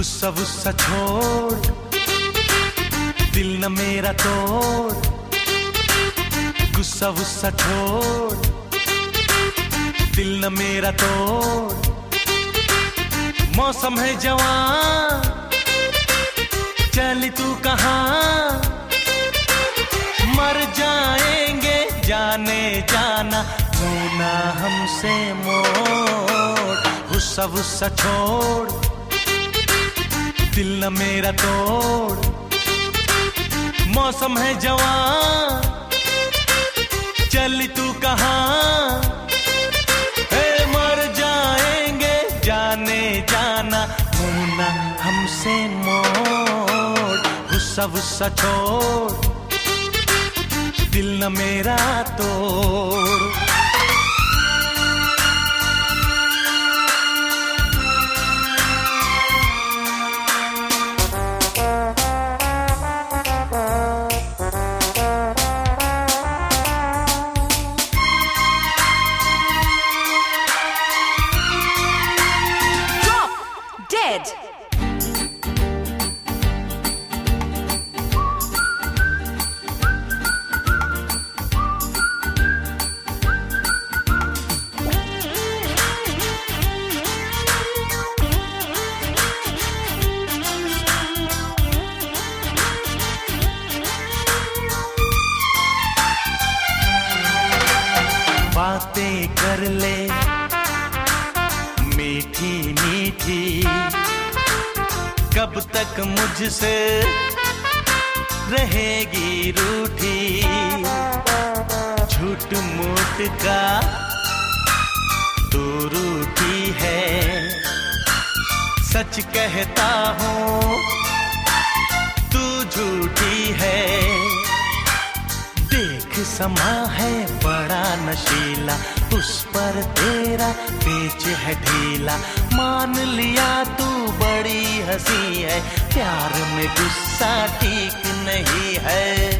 गुस्सा वुस्सा छोड़ दिल न मेरा तोड़। गुस्सा वुस्सा छोड़ दिल न मेरा तोड़। मौसम है जवान। चल तू कहाँ। मर जाएँगे जाने जाना। होना हमसे मोड़ गुस्सा वुस्सा छोड़ दिल न मेरा तोड़। मौसम है जवान। चल तू कहाँ? मर जाएँगे, जाने जाना। होना हमसे मोड़, गुस्सा गुस्सा छोड़। दिल न मेरा तोड़। कर ले। मीठी मीठी, कब तक मुझसे रहेगी रूठी? झूठ मूठ का तू रूठी है। सच कहता हूँ, तू झूठी है। देख समा है नशीला उस पर तेरा पेच है ढीला। मान लिया तू बड़ी हँसी है, प्यार में गुस्सा ठीक नहीं है।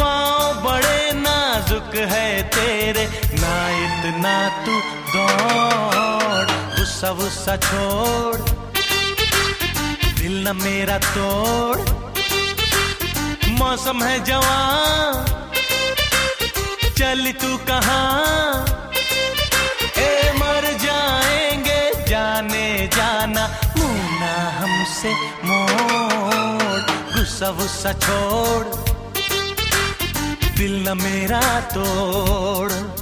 पाँव बड़े नाजुक है तेरे, ना इतना तू दौड़, गुस्सा गुस्सा छोड़। दिल न मेरा तोड़। मौसम है जवान। चल तू कहा? ए, मर जाएँगे, जाने जाना। मुन्ना हमसे मोड़, गुस्सा गुस्सा छोड़। दिल न मेरा तोड़।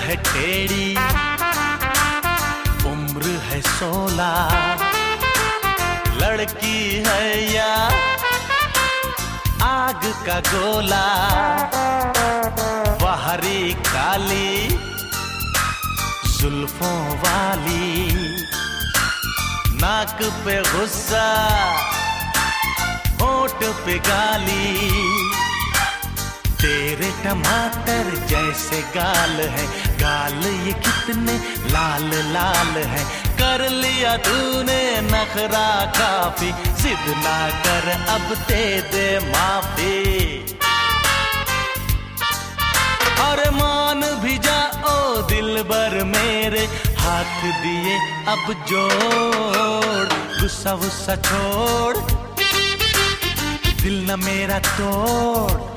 है टेढ़ी, उम्र है सोलह लड़की है या आग का गोला। बाहरी काली, जुल्फों वाली। नाक पे गुस्सा, होठ पे गाली। तेरे टमाटर जैसे गाल है। गाल ये कितने लाल लाल है। कर लिया तूने नखरा काफ़ी। जिद ना कर, अब दे दे माफ़ी। और मान भी जाओ दिल भर मेरे। हाथ दिए अब जोड़, गुस्सा गुस्सा छोड़। दिल न मेरा तोड़।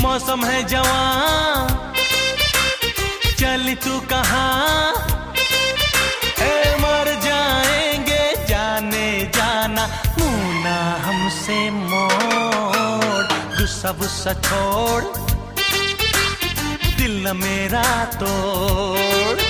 मौसम है जवान। चल तू कहा? मर जाएँगे, जाने जाना। मुना हमसे मोड़ गुस्सा गुस्सा छोड़। दिल मेरा तोड़।